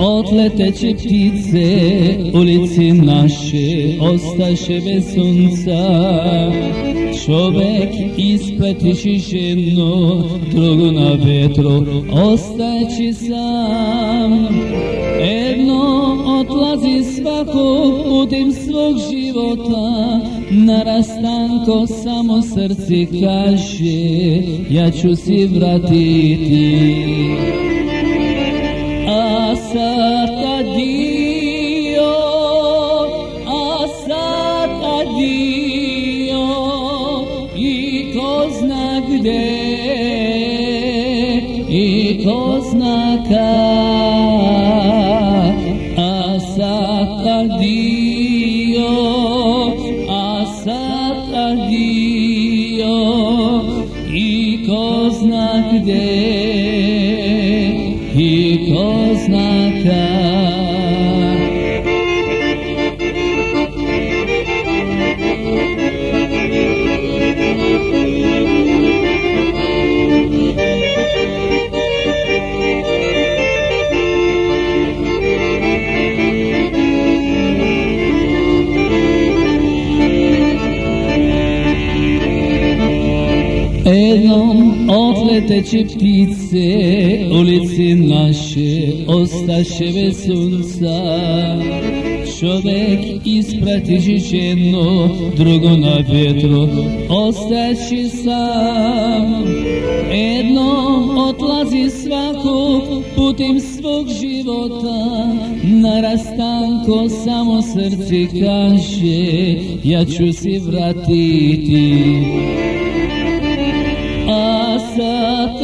odleteće ptice, ulici naše ostaše bez sunca. Čovek ispletiši ženu, drugu na vetru, ostajeći sam. Jedno odlazi svako putem svog života, na rastanko samo srci kaže, ja ću si vratiti. Asa Tadio, Asa Tadio, i to zna gde, i to zna kad. Asa Tadio, Asa Tadio, i to zna gde, snapback. Jednom odleteće ptice, ulici naše ostaše bez sunca. Čovek ispratiši ženu, drugo na vjetru, ostaći sam. Jednom odlazi svako putem svog života, na rastanko samo srce kaže, ja ću si vratiti.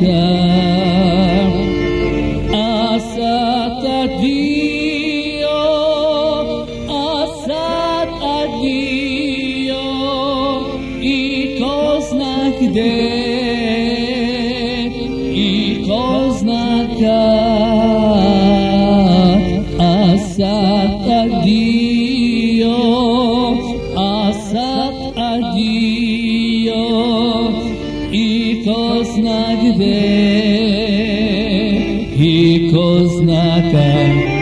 kad. A sad adio, a sad adio, i ko zna gde, i ko zna kad. A sad adio, Hikos he hikos nakam.